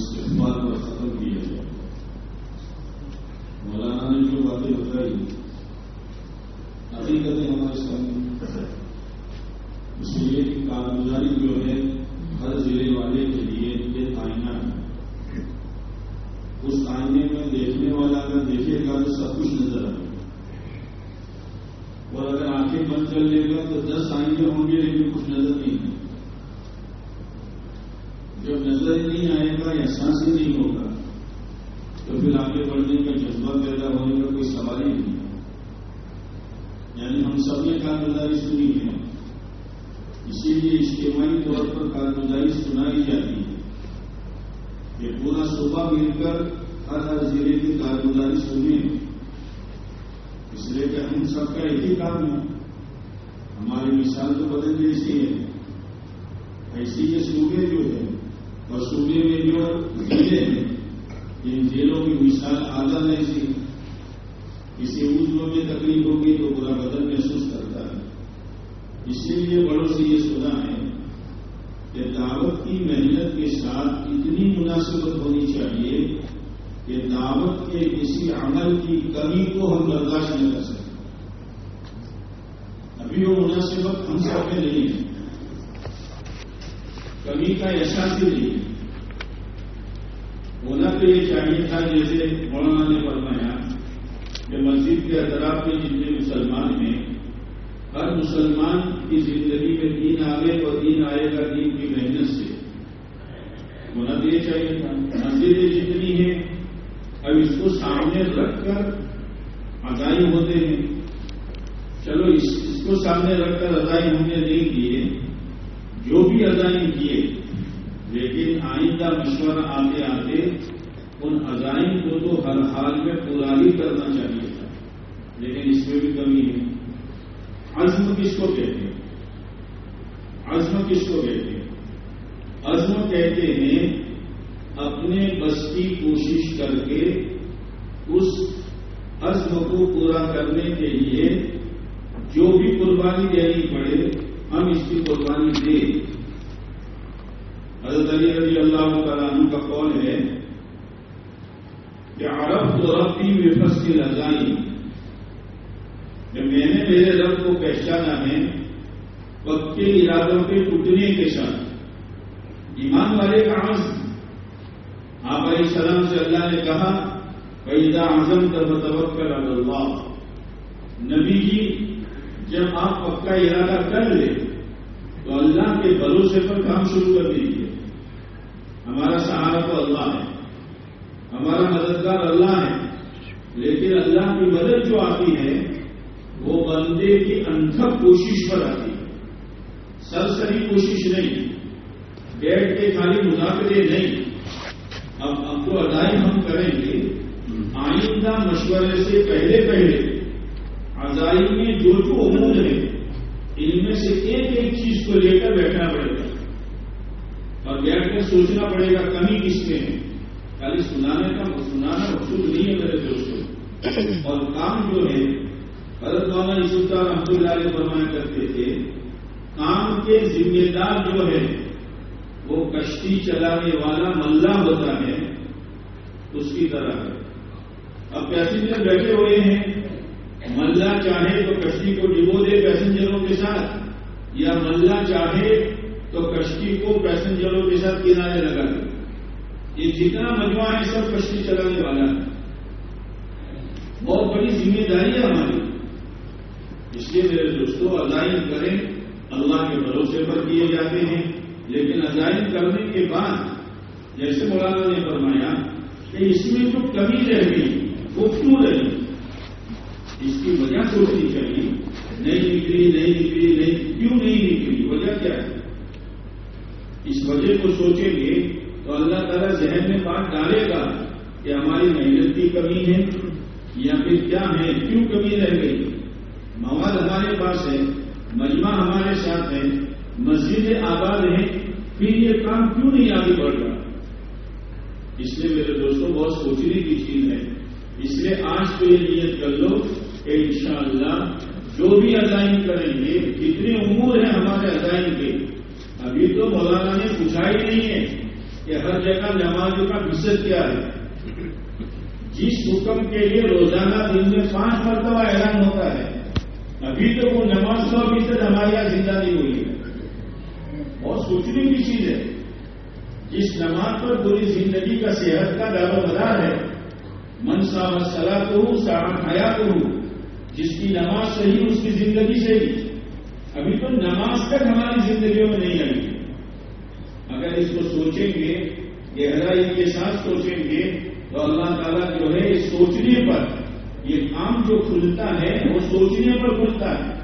استقبال کا ختم کیا ہے مولانا نے جو باتیں بتائی حقیقتیں ہمارے سامنے اس لیے کہ کارگزاری جو ہے ہر ضلع والے کے لیے یہ آئینہ ہے اس آئینے میں دیکھنے والا اگر دیکھے گا تو سب کچھ نظر آئے گا اور اگر آنکھیں بند کر لے گا تو دس آئینے ہوں گے لیکن کارگزاری سنی ہے۔ اسی لیے اجتماعی طور پر کارگزاری سنائی جاتی ہے۔ کہ پورا صوبہ مل کر ہر ہر ضلع کی کارگزاری سنیں اس لیے کہ ہم سب کا ایک ہی کام ہے۔ ہماری مثال تو بدل جیسی ہے۔ ایسی یہ صوبے جو ہے اور صوبے میں جو ضلع ہیں، ان ضلعوں کی مثال آزاد اسی لیے بڑوں سے یہ سنا ہے کہ دعوت کی محنت کے ساتھ اتنی مناسبت ہونی چاہیے کہ دعوت کے کسی عمل کی کمی کو ہم برداشت نہیں کر سکتے ابھی وہ مناسبت ہم سب میں نہیں ہے۔ کمی کا احساس ہی نہیں۔ ہے ہونا تو یہ چاہیے تھا جیسے مولانا نے فرمایا کہ مسجد کے اطراف میں جتنے مسلمان ہیں ہر مسلمان کی زندگی میں دین آئے اور دین آئے گا دین کی محنت سے۔ ہونا تو یہ چاہیے تھا مسجدیں جتنی ہیں اب اس کو سامنے رکھ کر ادائی ہوتے ہیں۔ چلو، اس اس کو سامنے رکھ کر ادائی ہم نے نہیں کیے، جو بھی ادائی کیے، لیکن آئندہ مشورہ آتے آتے ان ازائن کو تو ہر حال میں پورا ہی کرنا چاہیے تھا۔ لیکن اس میں بھی کمی ہے۔ عزم کس کو کہتے ہیں؟ عزم کس کو کہتے ہیں؟ عزم کہتے ہیں اپنے بس کی کوشش کر کے اس عزم کو پورا کرنے کے لیے جو بھی قربانی دینی پڑے، ہم اس کی قربانی دیں۔ حضرت علی رضی اللہ تعالیٰ کا قول ہے، کہ عرب تو ربی میں فصل لگائی کہ میں میرے رب کو پہچانا ہے پکے ارادوں کے ٹوٹنے کے ساتھ۔ ایمان والے کا عزم۔ آپ علیہ السلام سے اللہ نے کہا پیدا اعظم تب توکل اللہ نبی جی جب آپ پکا ارادہ کر لیں، تو اللہ کے بھروسے پر کام شروع کر دیجیے ہمارا سہارا تو اللہ ہے۔ ہمارا مددگار اللہ ہے۔ لیکن اللہ کی مدد جو آتی ہے وہ بندے کی انتھک کوشش پر آتی ہے۔ سرسری کوشش نہیں۔ بیٹھ کے خالی مذاکرے نہیں۔ اب اب تو ادائی ہم کریں گے۔ آئندہ مشورے سے پہلے پہلے۔ ادائی میں جو جو عمود ہے ان میں سے ایک ایک چیز کو لے کر بیٹھنا پڑے گا۔ اور بیٹھ کر سوچنا پڑے گا کمی کس میں ہے۔ خالی سنانے کا سنانا مقصود نہیں ہے میرے دوستوں۔ اور کام جو ہے حضرت مولانا یوسف رحمۃ اللہ علیہ فرمایا کرتے تھے کام کے ذمہ دار جو ہے، وہ کشتی چلانے والا ملا ہوتا ہے، اس کی طرح ہے۔ اب پیسنجر بیٹھے ہوئے ہیں، ملا چاہے تو کشتی کو ڈبو دے پیسنجروں کے ساتھ، یا ملا چاہے تو کشتی کو پیسنجروں کے ساتھ کنارے لگا دے۔ یہ جتنا مجموعہ ہے، سب کشتی چلانے والا ہے۔ بہت بڑی ذمہ داری ہے ہماری۔ اس لیے میرے دوستوں ازائن کریں، اللہ کے بھروسے پر کیے جاتے ہیں۔ لیکن ازائن کرنے کے بعد، جیسے مولانا نے فرمایا کہ اس میں جو کمی رہ گئی وہ کیوں رہی، اس کی وجہ سوچنی چاہیے نہیں نکلی نہیں نکلی، نہیں، کیوں نہیں نکلی؟ وجہ کیا ہے؟ اس وجہ کو سوچیں گے تو اللہ تعالیٰ ذہن میں بات ڈالے گا کہ ہماری محنت کی کمی ہے یا پھر کیا ہے، کیوں کمی رہ گئی مواد ہمارے پاس ہے مجمع ہمارے ساتھ ہے مسجد آباد ہے پھر یہ کام کیوں نہیں آگے بڑھ رہا؟ اس لیے میرے دوستوں، بہت سوچنے کی چیز ہے۔ اس لیے آج تو یہ نیت کر لو کہ انشاءاللہ جو بھی ادائن کریں گے جتنے امور ہیں ہمارے ادائن کے۔ ابھی تو مولانا نے پوچھا ہی نہیں ہے کہ ہر جگہ نمازوں کا فیصد کیا ہے۔ جس حکم کے لیے روزانہ دن میں پانچ مرتبہ اعلان ہوتا ہے ابھی تو وہ نماز سو فیصد ہمارے یہاں زندہ نہیں ہوئی ہے۔ بہت سوچنے کی چیز ہے، جس نماز پر پوری زندگی کا صحت کا دار و مدار ہے، من سا مسئلہ تو ہوں سارا حیا تو ہوں جس کی نماز صحیح اس کی زندگی صحیح۔ ابھی تو نماز تک ہماری زندگیوں میں نہیں آئی۔ اگر اس کو سوچیں گے، گہرائی کے ساتھ سوچیں گے، تو اللہ تعالیٰ جو ہے اس سوچنے پر یہ کام جو کھلتا ہے، وہ سوچنے پر کھلتا ہے۔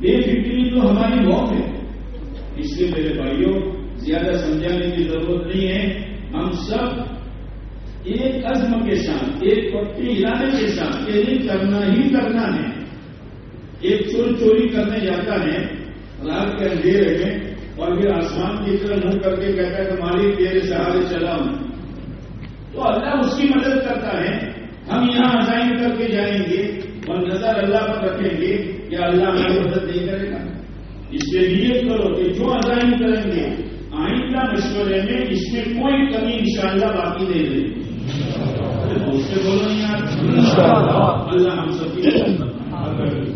بے فکری تو ہماری موت ہے۔ اس لیے میرے بھائیوں، زیادہ سمجھانے کی ضرورت نہیں ہے۔ ہم سب ایک عزم کے ساتھ، ایک پکے ارادے کے ساتھ یہ کرنا ہی کرنا ہے۔ ایک چور چوری کرنے جاتا ہے، رات کے اندھیرے میں، اور پھر آسمان کی طرح منہ کر کے کہتا ہے کہ مالک تیرے سہارے چلا ہوں۔ تو اللہ اس کی مدد کرتا ہے۔ ہم یہاں عزائم کر کے جائیں گے اور نظر اللہ پر رکھیں گے کہ اللہ ہماری مدد نہیں کرے گا۔ اس سے نیت کرو کہ جو عزائم کریں گے آئندہ مشورے میں اس میں کوئی کمی انشاءاللہ باقی نہیں رہے دوسرے بولو نہیں یار۔ اللہ ہم سب کی